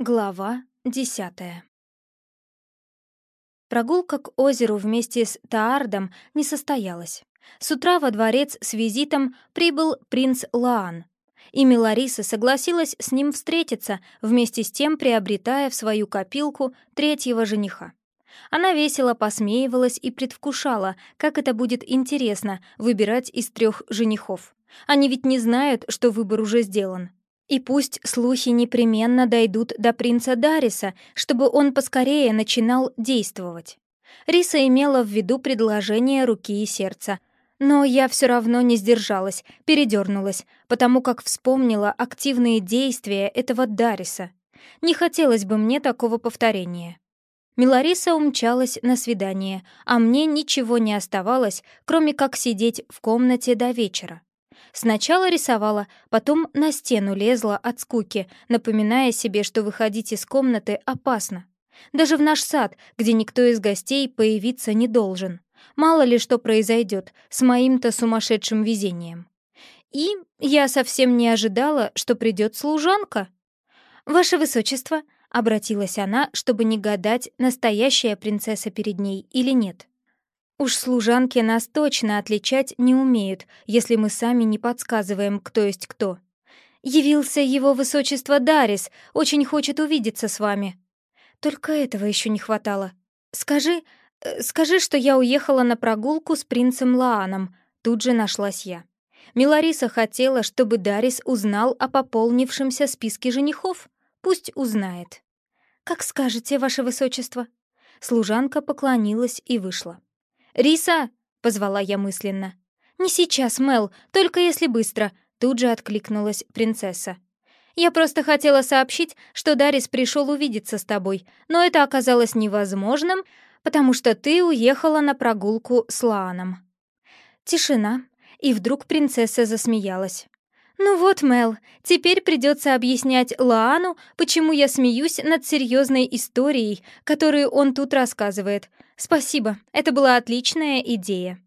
Глава десятая Прогулка к озеру вместе с Таардом не состоялась. С утра во дворец с визитом прибыл принц Лаан, и Милариса согласилась с ним встретиться, вместе с тем приобретая в свою копилку третьего жениха. Она весело посмеивалась и предвкушала, как это будет интересно выбирать из трех женихов. Они ведь не знают, что выбор уже сделан. И пусть слухи непременно дойдут до принца Дариса, чтобы он поскорее начинал действовать. Риса имела в виду предложение руки и сердца. Но я все равно не сдержалась, передернулась, потому как вспомнила активные действия этого Дариса. Не хотелось бы мне такого повторения. Милариса умчалась на свидание, а мне ничего не оставалось, кроме как сидеть в комнате до вечера. Сначала рисовала, потом на стену лезла от скуки, напоминая себе, что выходить из комнаты опасно. Даже в наш сад, где никто из гостей появиться не должен. Мало ли что произойдет с моим-то сумасшедшим везением. И я совсем не ожидала, что придет служанка. «Ваше Высочество», — обратилась она, чтобы не гадать, настоящая принцесса перед ней или нет. Уж служанки нас точно отличать не умеют, если мы сами не подсказываем, кто есть кто. Явился его высочество Дарис, очень хочет увидеться с вами. Только этого еще не хватало. Скажи, э, скажи, что я уехала на прогулку с принцем Лааном. Тут же нашлась я. Милариса хотела, чтобы Дарис узнал о пополнившемся списке женихов. Пусть узнает. «Как скажете, ваше высочество». Служанка поклонилась и вышла. «Риса!» — позвала я мысленно. «Не сейчас, Мел, только если быстро», — тут же откликнулась принцесса. «Я просто хотела сообщить, что Дарис пришел увидеться с тобой, но это оказалось невозможным, потому что ты уехала на прогулку с Лааном». Тишина, и вдруг принцесса засмеялась. «Ну вот, Мел, теперь придется объяснять Лаану, почему я смеюсь над серьезной историей, которую он тут рассказывает. Спасибо, это была отличная идея».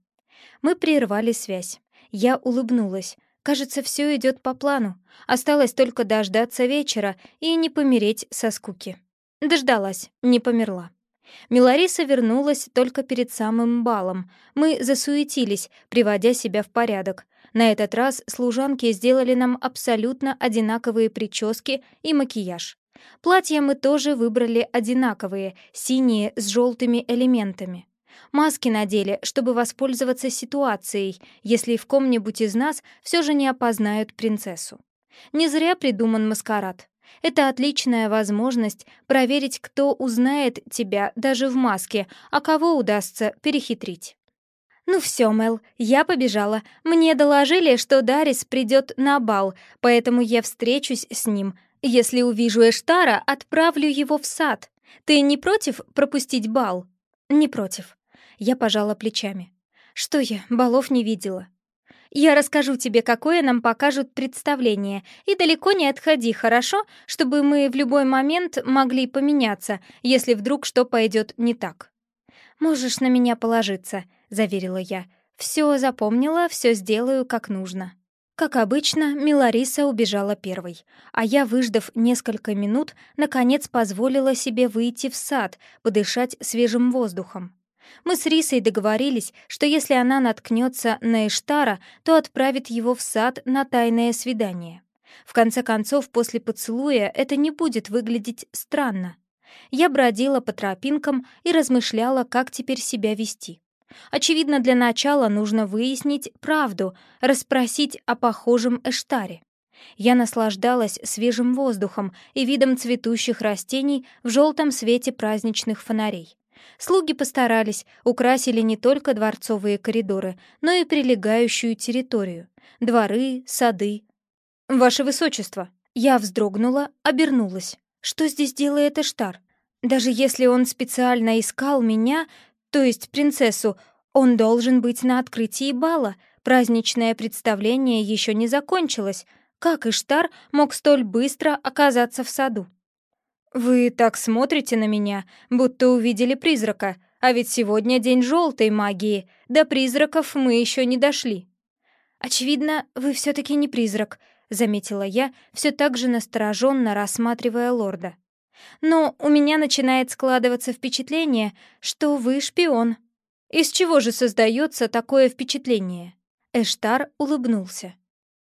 Мы прервали связь. Я улыбнулась. Кажется, все идет по плану. Осталось только дождаться вечера и не помереть со скуки. Дождалась, не померла. Милариса вернулась только перед самым балом. Мы засуетились, приводя себя в порядок. На этот раз служанки сделали нам абсолютно одинаковые прически и макияж. Платья мы тоже выбрали одинаковые, синие с желтыми элементами. Маски надели, чтобы воспользоваться ситуацией, если в ком-нибудь из нас все же не опознают принцессу. Не зря придуман маскарад. Это отличная возможность проверить, кто узнает тебя даже в маске, а кого удастся перехитрить. «Ну все, Мел, я побежала. Мне доложили, что Дарис придет на бал, поэтому я встречусь с ним. Если увижу Эштара, отправлю его в сад. Ты не против пропустить бал?» «Не против». Я пожала плечами. «Что я, балов не видела?» «Я расскажу тебе, какое нам покажут представление, и далеко не отходи, хорошо? Чтобы мы в любой момент могли поменяться, если вдруг что пойдет не так». «Можешь на меня положиться», — заверила я. «Все запомнила, все сделаю как нужно». Как обычно, Милариса убежала первой, а я, выждав несколько минут, наконец позволила себе выйти в сад, подышать свежим воздухом. Мы с Рисой договорились, что если она наткнется на Эштара, то отправит его в сад на тайное свидание. В конце концов, после поцелуя это не будет выглядеть странно. Я бродила по тропинкам и размышляла, как теперь себя вести. Очевидно, для начала нужно выяснить правду, расспросить о похожем Эштаре. Я наслаждалась свежим воздухом и видом цветущих растений в желтом свете праздничных фонарей. Слуги постарались, украсили не только дворцовые коридоры, но и прилегающую территорию — дворы, сады. «Ваше Высочество!» Я вздрогнула, обернулась. Что здесь делает Эштар? Даже если он специально искал меня, то есть принцессу, он должен быть на открытии бала. Праздничное представление еще не закончилось. Как Иштар мог столь быстро оказаться в саду? «Вы так смотрите на меня, будто увидели призрака, а ведь сегодня день желтой магии, до призраков мы еще не дошли». «Очевидно, вы все-таки не призрак», — заметила я, все так же настороженно рассматривая лорда. Но у меня начинает складываться впечатление, что вы шпион. Из чего же создается такое впечатление? Эштар улыбнулся.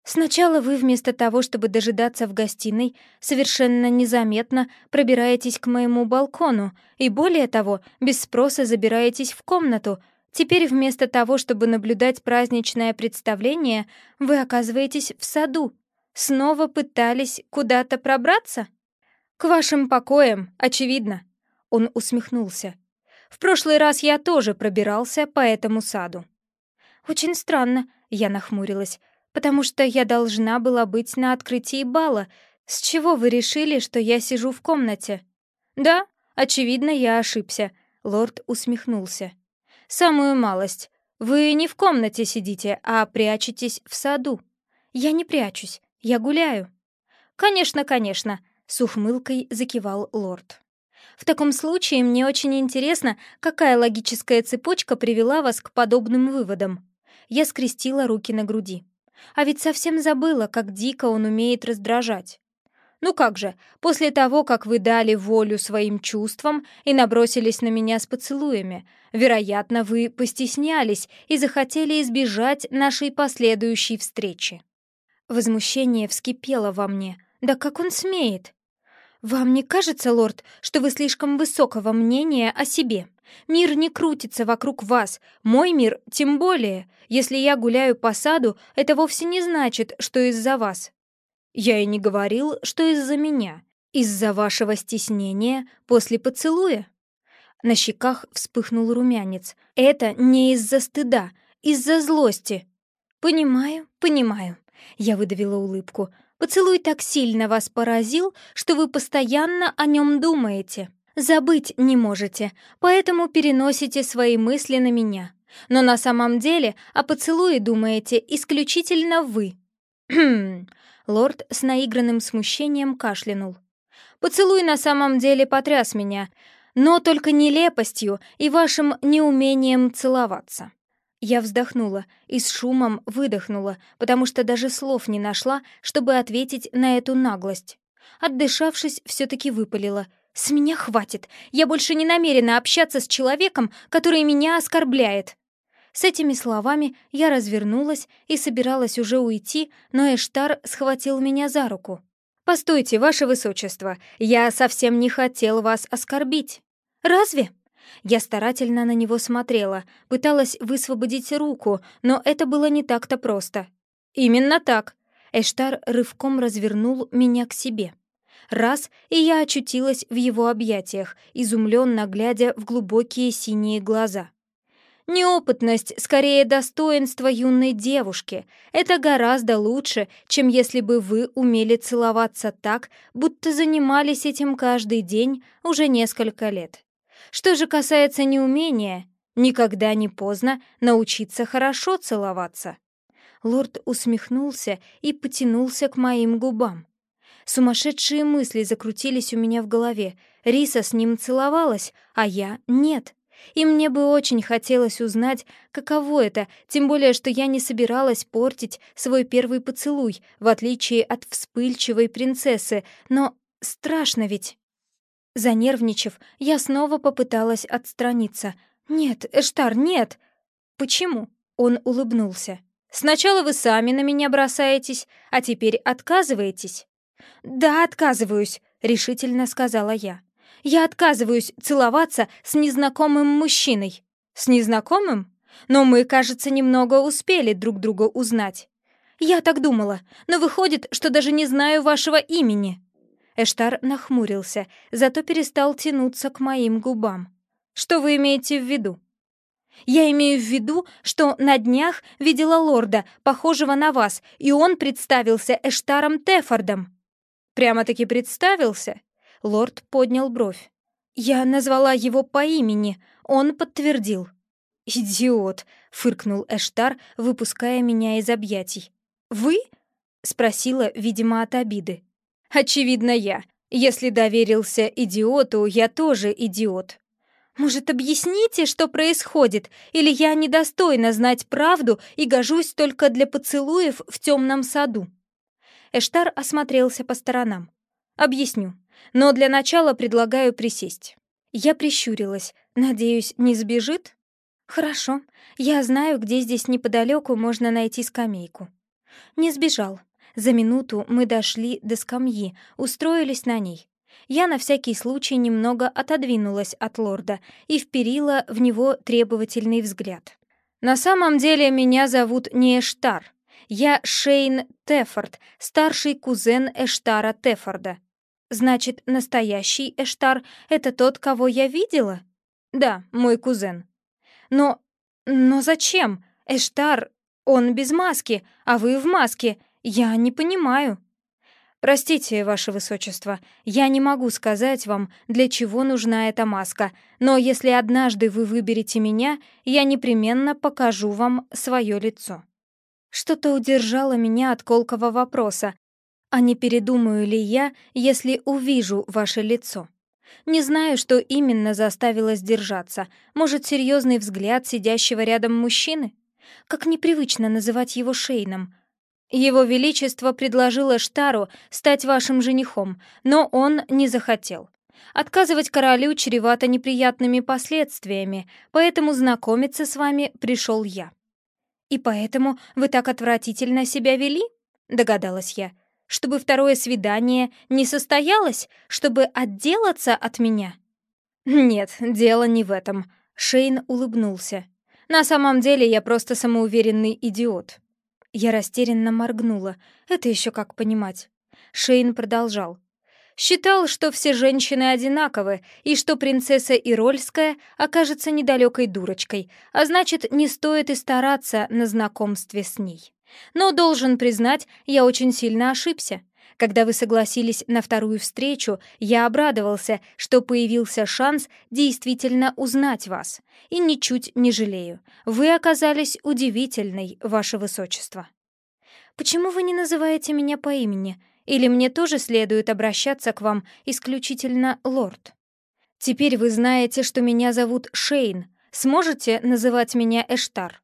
Сначала вы вместо того, чтобы дожидаться в гостиной, совершенно незаметно пробираетесь к моему балкону и, более того, без спроса забираетесь в комнату. Теперь вместо того, чтобы наблюдать праздничное представление, вы оказываетесь в саду. Снова пытались куда-то пробраться? К вашим покоям, очевидно. Он усмехнулся. В прошлый раз я тоже пробирался по этому саду. Очень странно, я нахмурилась потому что я должна была быть на открытии бала. С чего вы решили, что я сижу в комнате?» «Да, очевидно, я ошибся», — лорд усмехнулся. «Самую малость. Вы не в комнате сидите, а прячетесь в саду». «Я не прячусь, я гуляю». «Конечно, конечно», — с ухмылкой закивал лорд. «В таком случае мне очень интересно, какая логическая цепочка привела вас к подобным выводам». Я скрестила руки на груди. А ведь совсем забыла, как дико он умеет раздражать. Ну как же, после того, как вы дали волю своим чувствам и набросились на меня с поцелуями, вероятно, вы постеснялись и захотели избежать нашей последующей встречи. Возмущение вскипело во мне. Да как он смеет? «Вам не кажется, лорд, что вы слишком высокого мнения о себе? Мир не крутится вокруг вас, мой мир тем более. Если я гуляю по саду, это вовсе не значит, что из-за вас. Я и не говорил, что из-за меня. Из-за вашего стеснения после поцелуя. На щеках вспыхнул румянец. Это не из-за стыда, из-за злости. Понимаю, понимаю. Я выдавила улыбку. Поцелуй так сильно вас поразил, что вы постоянно о нем думаете. Забыть не можете, поэтому переносите свои мысли на меня. Но на самом деле о поцелуе думаете исключительно вы. Лорд с наигранным смущением кашлянул. Поцелуй на самом деле потряс меня, но только нелепостью и вашим неумением целоваться. Я вздохнула и с шумом выдохнула, потому что даже слов не нашла, чтобы ответить на эту наглость. Отдышавшись, все-таки выпалила — «С меня хватит. Я больше не намерена общаться с человеком, который меня оскорбляет». С этими словами я развернулась и собиралась уже уйти, но Эштар схватил меня за руку. «Постойте, ваше высочество, я совсем не хотел вас оскорбить». «Разве?» Я старательно на него смотрела, пыталась высвободить руку, но это было не так-то просто. «Именно так». Эштар рывком развернул меня к себе. Раз, и я очутилась в его объятиях, изумленно глядя в глубокие синие глаза. Неопытность, скорее достоинство юной девушки. Это гораздо лучше, чем если бы вы умели целоваться так, будто занимались этим каждый день уже несколько лет. Что же касается неумения, никогда не поздно научиться хорошо целоваться. Лорд усмехнулся и потянулся к моим губам. Сумасшедшие мысли закрутились у меня в голове. Риса с ним целовалась, а я — нет. И мне бы очень хотелось узнать, каково это, тем более, что я не собиралась портить свой первый поцелуй, в отличие от вспыльчивой принцессы, но страшно ведь. Занервничав, я снова попыталась отстраниться. «Нет, Эштар, нет!» «Почему?» — он улыбнулся. «Сначала вы сами на меня бросаетесь, а теперь отказываетесь». «Да, отказываюсь», — решительно сказала я. «Я отказываюсь целоваться с незнакомым мужчиной». «С незнакомым? Но мы, кажется, немного успели друг друга узнать». «Я так думала, но выходит, что даже не знаю вашего имени». Эштар нахмурился, зато перестал тянуться к моим губам. «Что вы имеете в виду?» «Я имею в виду, что на днях видела лорда, похожего на вас, и он представился Эштаром Тефордом». Прямо-таки представился?» Лорд поднял бровь. «Я назвала его по имени, он подтвердил». «Идиот!» — фыркнул Эштар, выпуская меня из объятий. «Вы?» — спросила, видимо, от обиды. «Очевидно, я. Если доверился идиоту, я тоже идиот». «Может, объясните, что происходит? Или я недостойна знать правду и гожусь только для поцелуев в темном саду?» Эштар осмотрелся по сторонам. «Объясню. Но для начала предлагаю присесть. Я прищурилась. Надеюсь, не сбежит? Хорошо. Я знаю, где здесь неподалеку можно найти скамейку. Не сбежал. За минуту мы дошли до скамьи, устроились на ней. Я на всякий случай немного отодвинулась от лорда и вперила в него требовательный взгляд. «На самом деле меня зовут не Эштар. Я Шейн Тефорд, старший кузен Эштара Тефорда. Значит, настоящий Эштар — это тот, кого я видела? Да, мой кузен. Но... но зачем? Эштар, он без маски, а вы в маске. Я не понимаю. «Простите, ваше высочество, я не могу сказать вам, для чего нужна эта маска, но если однажды вы выберете меня, я непременно покажу вам свое лицо». Что-то удержало меня от колкого вопроса, а не передумаю ли я, если увижу ваше лицо? Не знаю, что именно заставило сдержаться. Может, серьезный взгляд сидящего рядом мужчины? Как непривычно называть его Шейном — его Величество предложило Штару стать вашим женихом, но он не захотел. Отказывать королю чревато неприятными последствиями, поэтому знакомиться с вами пришел я». «И поэтому вы так отвратительно себя вели?» — догадалась я. «Чтобы второе свидание не состоялось? Чтобы отделаться от меня?» «Нет, дело не в этом», — Шейн улыбнулся. «На самом деле я просто самоуверенный идиот. Я растерянно моргнула. Это еще как понимать. Шейн продолжал. Считал, что все женщины одинаковы, и что принцесса Ирольская окажется недалекой дурочкой, а значит, не стоит и стараться на знакомстве с ней. Но, должен признать, я очень сильно ошибся. Когда вы согласились на вторую встречу, я обрадовался, что появился шанс действительно узнать вас. И ничуть не жалею. Вы оказались удивительной, ваше высочество. Почему вы не называете меня по имени? Или мне тоже следует обращаться к вам исключительно лорд? Теперь вы знаете, что меня зовут Шейн. Сможете называть меня Эштар?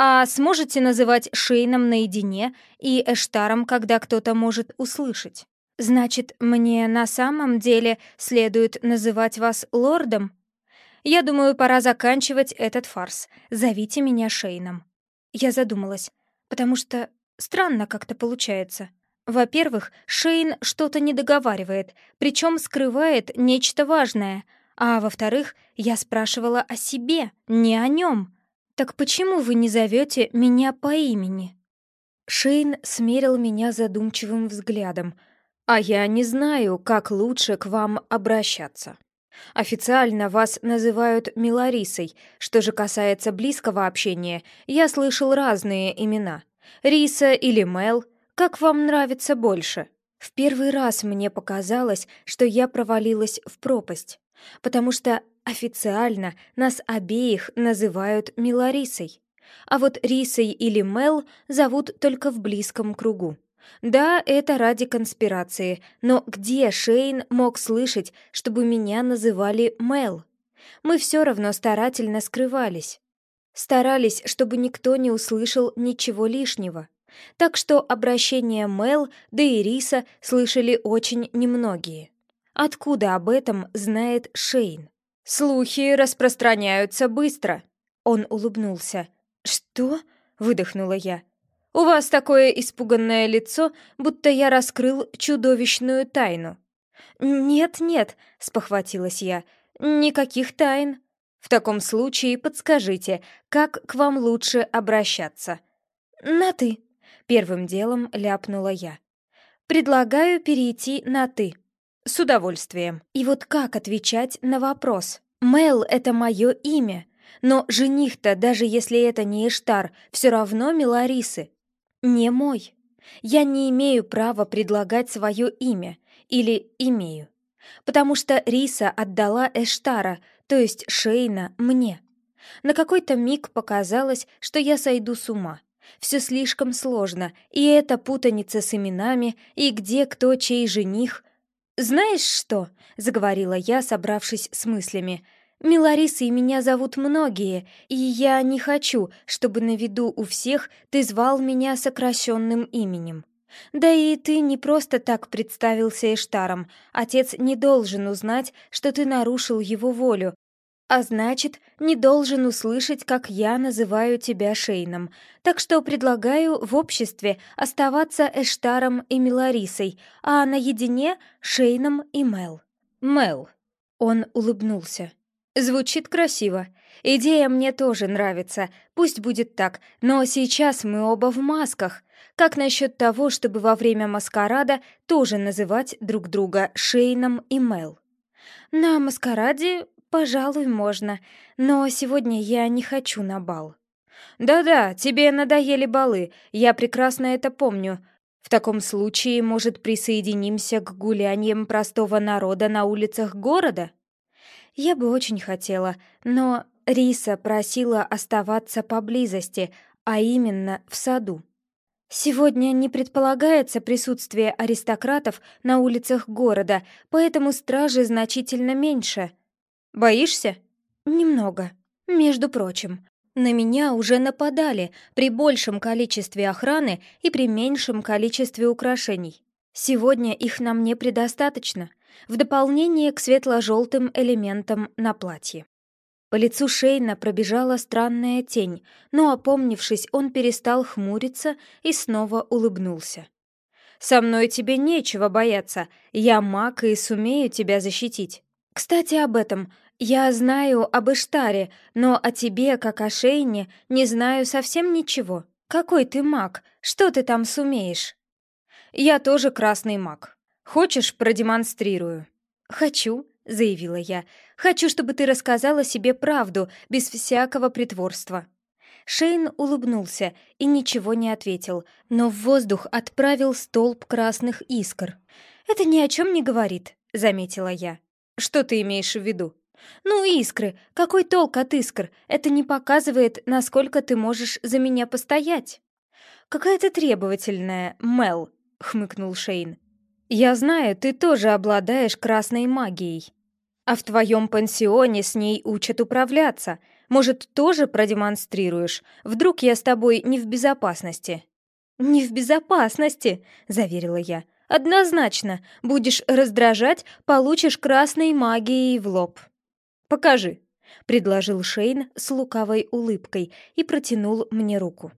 А сможете называть Шейном наедине и Эштаром, когда кто-то может услышать? Значит, мне на самом деле следует называть вас лордом? Я думаю, пора заканчивать этот фарс. Зовите меня Шейном. Я задумалась, потому что странно как-то получается. Во-первых, Шейн что-то не договаривает, причем скрывает нечто важное. А во-вторых, я спрашивала о себе, не о нем. «Так почему вы не зовете меня по имени?» Шейн смерил меня задумчивым взглядом. «А я не знаю, как лучше к вам обращаться. Официально вас называют Миларисой. Что же касается близкого общения, я слышал разные имена. Риса или Мел. Как вам нравится больше?» В первый раз мне показалось, что я провалилась в пропасть, потому что Официально нас обеих называют Миларисой. А вот Рисой или Мел зовут только в близком кругу. Да, это ради конспирации, но где Шейн мог слышать, чтобы меня называли Мел? Мы все равно старательно скрывались. Старались, чтобы никто не услышал ничего лишнего. Так что обращение Мел да и Риса слышали очень немногие. Откуда об этом знает Шейн? «Слухи распространяются быстро», — он улыбнулся. «Что?» — выдохнула я. «У вас такое испуганное лицо, будто я раскрыл чудовищную тайну». «Нет-нет», — спохватилась я, — «никаких тайн». «В таком случае подскажите, как к вам лучше обращаться?» «На «ты», — первым делом ляпнула я. «Предлагаю перейти на «ты». С удовольствием. И вот как отвечать на вопрос? Мел — это мое имя, но жених-то, даже если это не Эштар, все равно Меларисы. Не мой. Я не имею права предлагать свое имя. Или имею. Потому что Риса отдала Эштара, то есть Шейна, мне. На какой-то миг показалось, что я сойду с ума. Все слишком сложно, и это путаница с именами, и где кто чей жених, «Знаешь что?» — заговорила я, собравшись с мыслями. «Миларисой меня зовут многие, и я не хочу, чтобы на виду у всех ты звал меня сокращенным именем. Да и ты не просто так представился Эштаром. Отец не должен узнать, что ты нарушил его волю, а значит, не должен услышать, как я называю тебя Шейном. Так что предлагаю в обществе оставаться Эштаром и Миларисой, а наедине — Шейном и Мел». «Мел». Он улыбнулся. «Звучит красиво. Идея мне тоже нравится. Пусть будет так, но сейчас мы оба в масках. Как насчет того, чтобы во время маскарада тоже называть друг друга Шейном и Мел?» «На маскараде «Пожалуй, можно, но сегодня я не хочу на бал». «Да-да, тебе надоели балы, я прекрасно это помню. В таком случае, может, присоединимся к гуляниям простого народа на улицах города?» Я бы очень хотела, но Риса просила оставаться поблизости, а именно в саду. Сегодня не предполагается присутствие аристократов на улицах города, поэтому стражи значительно меньше. Боишься? Немного. Между прочим, на меня уже нападали при большем количестве охраны и при меньшем количестве украшений. Сегодня их на мне предостаточно, в дополнение к светло-желтым элементам на платье. По лицу Шейна пробежала странная тень, но, опомнившись, он перестал хмуриться и снова улыбнулся. «Со мной тебе нечего бояться. Я маг и сумею тебя защитить. Кстати, об этом. «Я знаю об Иштаре, но о тебе, как о Шейне, не знаю совсем ничего. Какой ты маг? Что ты там сумеешь?» «Я тоже красный маг. Хочешь, продемонстрирую?» «Хочу», — заявила я. «Хочу, чтобы ты рассказала себе правду, без всякого притворства». Шейн улыбнулся и ничего не ответил, но в воздух отправил столб красных искр. «Это ни о чем не говорит», — заметила я. «Что ты имеешь в виду?» «Ну, искры! Какой толк от искр? Это не показывает, насколько ты можешь за меня постоять!» «Какая ты требовательная, Мел!» — хмыкнул Шейн. «Я знаю, ты тоже обладаешь красной магией. А в твоем пансионе с ней учат управляться. Может, тоже продемонстрируешь? Вдруг я с тобой не в безопасности?» «Не в безопасности!» — заверила я. «Однозначно. Будешь раздражать, получишь красной магией в лоб». «Покажи», — предложил Шейн с лукавой улыбкой и протянул мне руку.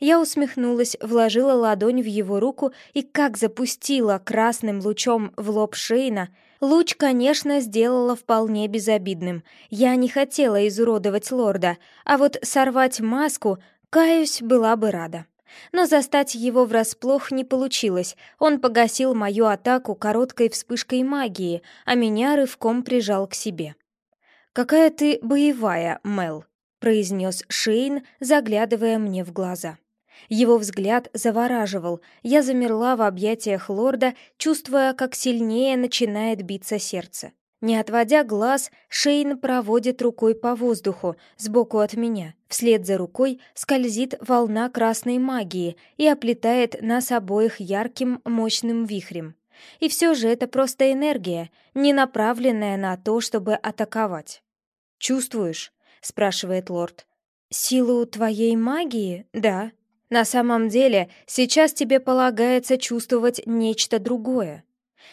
Я усмехнулась, вложила ладонь в его руку и как запустила красным лучом в лоб Шейна. Луч, конечно, сделала вполне безобидным. Я не хотела изуродовать лорда, а вот сорвать маску, каюсь, была бы рада. Но застать его врасплох не получилось. Он погасил мою атаку короткой вспышкой магии, а меня рывком прижал к себе. «Какая ты боевая, Мел», — произнес Шейн, заглядывая мне в глаза. Его взгляд завораживал. Я замерла в объятиях лорда, чувствуя, как сильнее начинает биться сердце. Не отводя глаз, Шейн проводит рукой по воздуху, сбоку от меня. Вслед за рукой скользит волна красной магии и оплетает нас обоих ярким, мощным вихрем. И все же это просто энергия, не направленная на то, чтобы атаковать. «Чувствуешь?» — спрашивает лорд. «Силу твоей магии? Да. На самом деле, сейчас тебе полагается чувствовать нечто другое».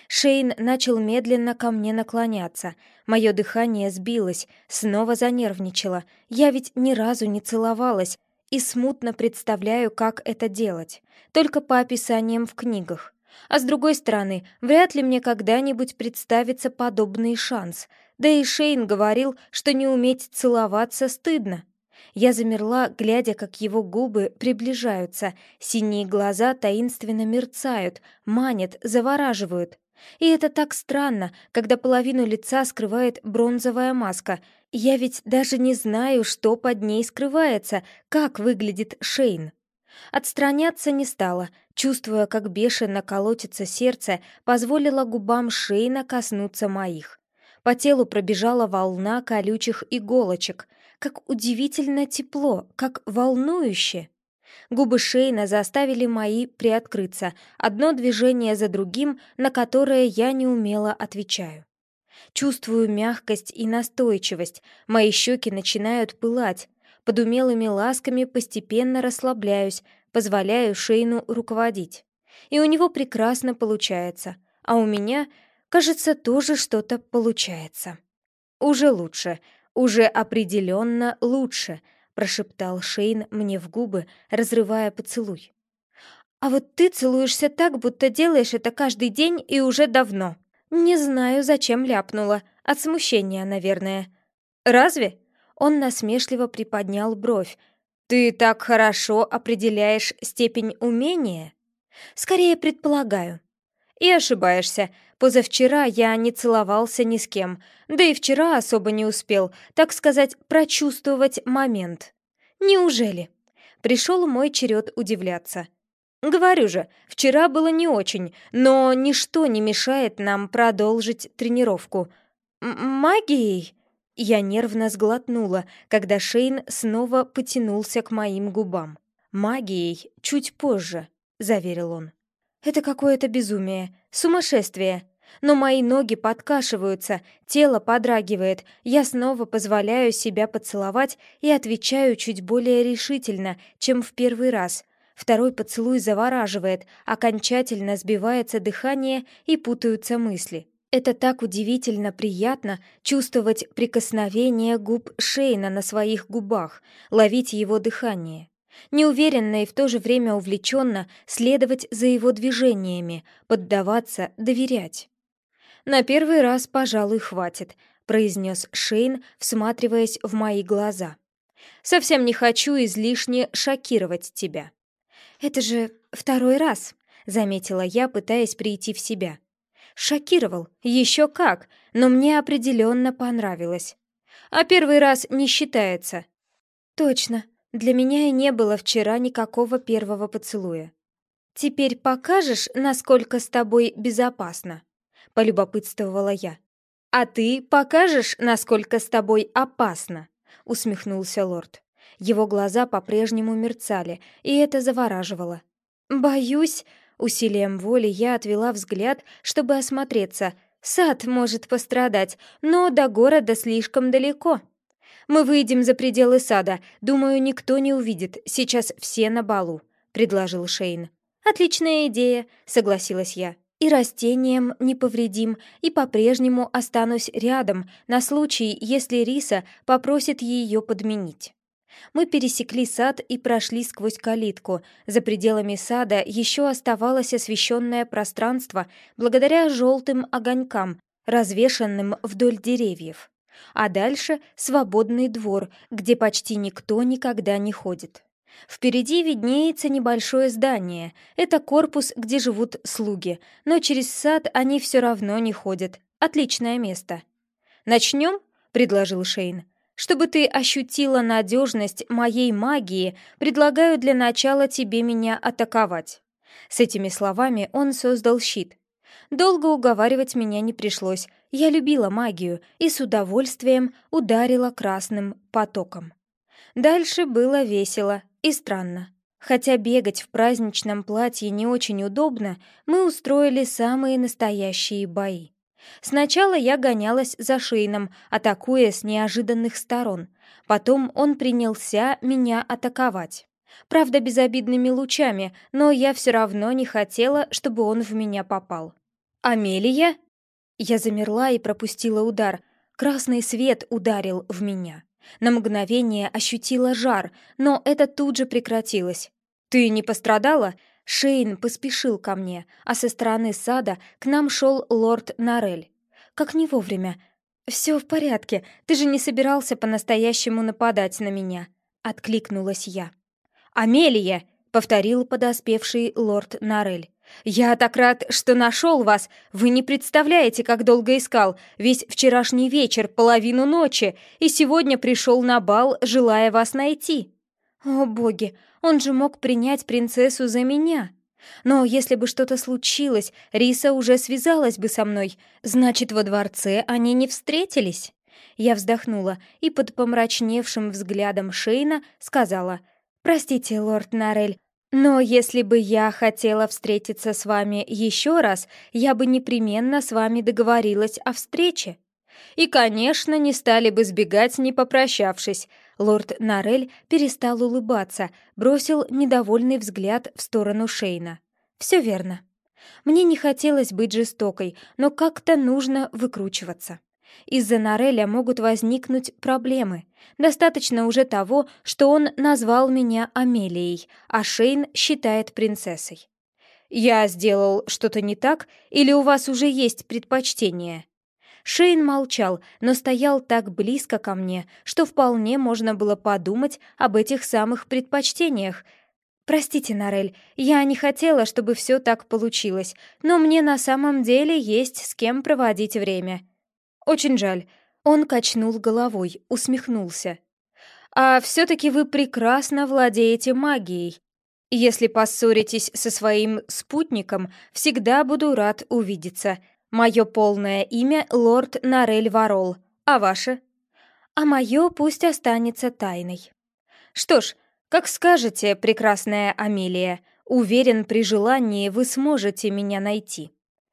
Шейн начал медленно ко мне наклоняться. Мое дыхание сбилось, снова занервничало. Я ведь ни разу не целовалась и смутно представляю, как это делать. Только по описаниям в книгах. А с другой стороны, вряд ли мне когда-нибудь представится подобный шанс. Да и Шейн говорил, что не уметь целоваться стыдно. Я замерла, глядя, как его губы приближаются, синие глаза таинственно мерцают, манят, завораживают. И это так странно, когда половину лица скрывает бронзовая маска. Я ведь даже не знаю, что под ней скрывается, как выглядит Шейн. Отстраняться не стала, чувствуя, как бешено колотится сердце, позволила губам Шейна коснуться моих. По телу пробежала волна колючих иголочек. Как удивительно тепло, как волнующе. Губы Шейна заставили мои приоткрыться, одно движение за другим, на которое я неумело отвечаю. Чувствую мягкость и настойчивость, мои щеки начинают пылать. Под умелыми ласками постепенно расслабляюсь, позволяю Шейну руководить. И у него прекрасно получается. А у меня, кажется, тоже что-то получается. Уже лучше, уже определенно лучше, прошептал Шейн мне в губы, разрывая поцелуй. А вот ты целуешься так, будто делаешь это каждый день и уже давно. Не знаю, зачем ляпнула. От смущения, наверное. Разве? Он насмешливо приподнял бровь. Ты так хорошо определяешь степень умения? Скорее предполагаю. И ошибаешься. Позавчера я не целовался ни с кем, да и вчера особо не успел, так сказать, прочувствовать момент. Неужели? Пришел мой черед удивляться. Говорю же, вчера было не очень, но ничто не мешает нам продолжить тренировку. М магией? Я нервно сглотнула, когда Шейн снова потянулся к моим губам. «Магией чуть позже», — заверил он. «Это какое-то безумие, сумасшествие. Но мои ноги подкашиваются, тело подрагивает, я снова позволяю себя поцеловать и отвечаю чуть более решительно, чем в первый раз. Второй поцелуй завораживает, окончательно сбивается дыхание и путаются мысли. Это так удивительно приятно чувствовать прикосновение губ Шейна на своих губах, ловить его дыхание. Неуверенно и в то же время увлеченно следовать за его движениями, поддаваться, доверять. «На первый раз, пожалуй, хватит», — произнес Шейн, всматриваясь в мои глаза. «Совсем не хочу излишне шокировать тебя». «Это же второй раз», — заметила я, пытаясь прийти в себя. Шокировал, еще как, но мне определенно понравилось. А первый раз не считается. Точно, для меня и не было вчера никакого первого поцелуя. Теперь покажешь, насколько с тобой безопасно? Полюбопытствовала я. А ты покажешь, насколько с тобой опасно? Усмехнулся лорд. Его глаза по-прежнему мерцали, и это завораживало. «Боюсь...» Усилием воли я отвела взгляд, чтобы осмотреться. Сад может пострадать, но до города слишком далеко. Мы выйдем за пределы сада. Думаю, никто не увидит. Сейчас все на балу», — предложил Шейн. «Отличная идея», — согласилась я. «И растениям не повредим, и по-прежнему останусь рядом на случай, если Риса попросит ее подменить». Мы пересекли сад и прошли сквозь калитку. За пределами сада еще оставалось освещенное пространство благодаря желтым огонькам, развешанным вдоль деревьев. А дальше свободный двор, где почти никто никогда не ходит. Впереди виднеется небольшое здание. Это корпус, где живут слуги, но через сад они все равно не ходят. Отличное место. «Начнем?» — предложил Шейн. Чтобы ты ощутила надежность моей магии, предлагаю для начала тебе меня атаковать». С этими словами он создал щит. Долго уговаривать меня не пришлось. Я любила магию и с удовольствием ударила красным потоком. Дальше было весело и странно. Хотя бегать в праздничном платье не очень удобно, мы устроили самые настоящие бои. Сначала я гонялась за Шейном, атакуя с неожиданных сторон. Потом он принялся меня атаковать. Правда, безобидными лучами, но я все равно не хотела, чтобы он в меня попал. «Амелия?» Я замерла и пропустила удар. Красный свет ударил в меня. На мгновение ощутила жар, но это тут же прекратилось. «Ты не пострадала?» Шейн поспешил ко мне, а со стороны сада к нам шел лорд Нарель. Как не вовремя. «Все в порядке, ты же не собирался по-настоящему нападать на меня», — откликнулась я. «Амелия!» — повторил подоспевший лорд Нарель. «Я так рад, что нашел вас! Вы не представляете, как долго искал! Весь вчерашний вечер, половину ночи, и сегодня пришел на бал, желая вас найти!» «О, боги! Он же мог принять принцессу за меня. Но если бы что-то случилось, Риса уже связалась бы со мной. Значит, во дворце они не встретились. Я вздохнула и под помрачневшим взглядом Шейна сказала, «Простите, лорд Нарель, но если бы я хотела встретиться с вами еще раз, я бы непременно с вами договорилась о встрече. И, конечно, не стали бы сбегать, не попрощавшись. Лорд Нарель перестал улыбаться, бросил недовольный взгляд в сторону Шейна. Все верно. Мне не хотелось быть жестокой, но как-то нужно выкручиваться. Из-за Нареля могут возникнуть проблемы. Достаточно уже того, что он назвал меня Амелией, а Шейн считает принцессой. «Я сделал что-то не так, или у вас уже есть предпочтение?» Шейн молчал, но стоял так близко ко мне, что вполне можно было подумать об этих самых предпочтениях. «Простите, Нарель, я не хотела, чтобы все так получилось, но мне на самом деле есть с кем проводить время». «Очень жаль». Он качнул головой, усмехнулся. «А все-таки вы прекрасно владеете магией. Если поссоритесь со своим спутником, всегда буду рад увидеться. Мое полное имя — лорд Нарель Варол. А ваше? А мое пусть останется тайной. Что ж, как скажете, прекрасная Амелия. Уверен, при желании вы сможете меня найти.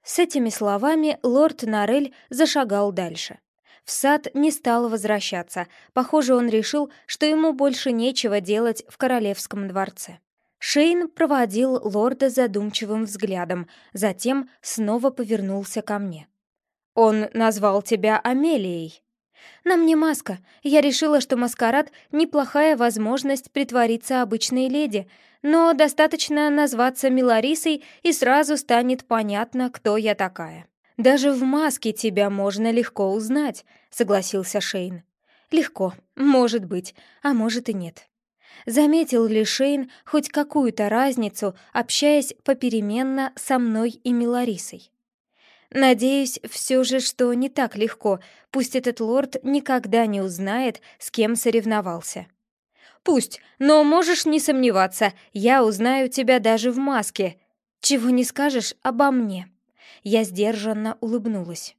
С этими словами лорд Нарель зашагал дальше. В сад не стал возвращаться. Похоже, он решил, что ему больше нечего делать в королевском дворце. Шейн проводил лорда задумчивым взглядом, затем снова повернулся ко мне. «Он назвал тебя Амелией». «На мне маска. Я решила, что маскарад — неплохая возможность притвориться обычной леди, но достаточно назваться Миларисой, и сразу станет понятно, кто я такая». «Даже в маске тебя можно легко узнать», — согласился Шейн. «Легко, может быть, а может и нет». Заметил ли Шейн хоть какую-то разницу, общаясь попеременно со мной и Миларисой? Надеюсь все же, что не так легко, пусть этот лорд никогда не узнает, с кем соревновался. «Пусть, но можешь не сомневаться, я узнаю тебя даже в маске. Чего не скажешь обо мне?» Я сдержанно улыбнулась.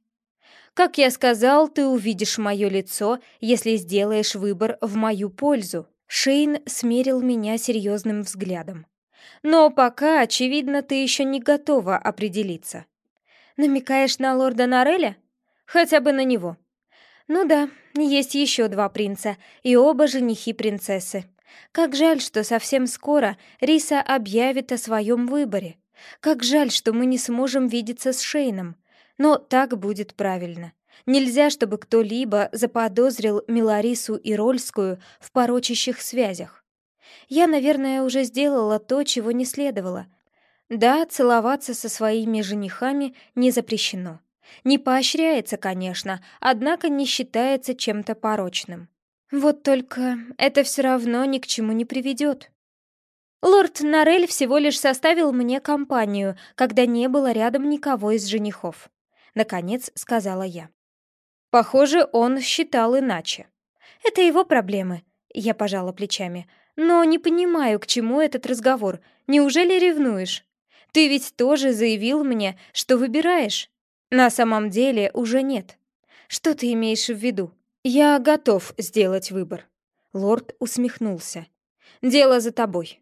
«Как я сказал, ты увидишь мое лицо, если сделаешь выбор в мою пользу». Шейн смерил меня серьезным взглядом. «Но пока, очевидно, ты еще не готова определиться. Намекаешь на лорда Нареля? Хотя бы на него. Ну да, есть еще два принца, и оба женихи принцессы. Как жаль, что совсем скоро Риса объявит о своем выборе. Как жаль, что мы не сможем видеться с Шейном. Но так будет правильно. Нельзя, чтобы кто-либо заподозрил Миларису и Рольскую в порочащих связях. Я, наверное, уже сделала то, чего не следовало. Да, целоваться со своими женихами не запрещено. Не поощряется, конечно, однако не считается чем-то порочным. Вот только это все равно ни к чему не приведет. Лорд Нарель всего лишь составил мне компанию, когда не было рядом никого из женихов. Наконец сказала я. Похоже, он считал иначе. Это его проблемы, я пожала плечами. Но не понимаю, к чему этот разговор. Неужели ревнуешь? Ты ведь тоже заявил мне, что выбираешь. На самом деле уже нет. Что ты имеешь в виду? Я готов сделать выбор. Лорд усмехнулся. Дело за тобой.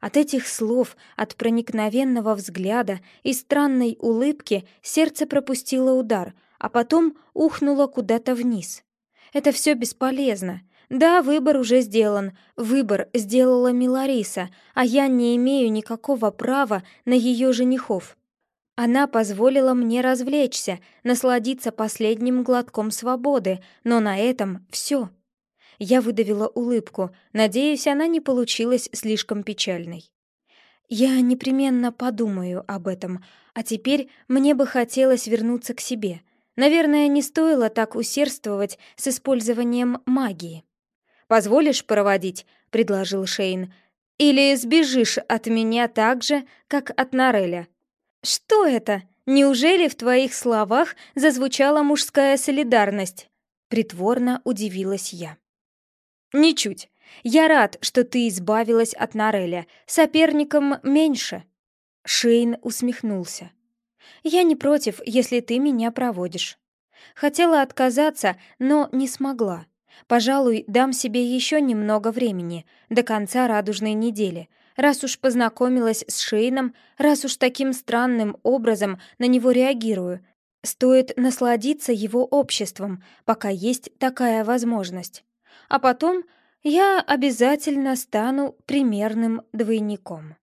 От этих слов, от проникновенного взгляда и странной улыбки сердце пропустило удар — а потом ухнула куда-то вниз. Это все бесполезно. Да, выбор уже сделан. Выбор сделала Милариса, а я не имею никакого права на ее женихов. Она позволила мне развлечься, насладиться последним глотком свободы, но на этом все. Я выдавила улыбку, надеюсь, она не получилась слишком печальной. Я непременно подумаю об этом, а теперь мне бы хотелось вернуться к себе, Наверное, не стоило так усердствовать с использованием магии. «Позволишь проводить?» — предложил Шейн. «Или сбежишь от меня так же, как от Нареля?» «Что это? Неужели в твоих словах зазвучала мужская солидарность?» Притворно удивилась я. «Ничуть. Я рад, что ты избавилась от Нареля. Соперником меньше». Шейн усмехнулся. Я не против, если ты меня проводишь. Хотела отказаться, но не смогла. Пожалуй, дам себе еще немного времени, до конца радужной недели, раз уж познакомилась с Шейном, раз уж таким странным образом на него реагирую. Стоит насладиться его обществом, пока есть такая возможность. А потом я обязательно стану примерным двойником.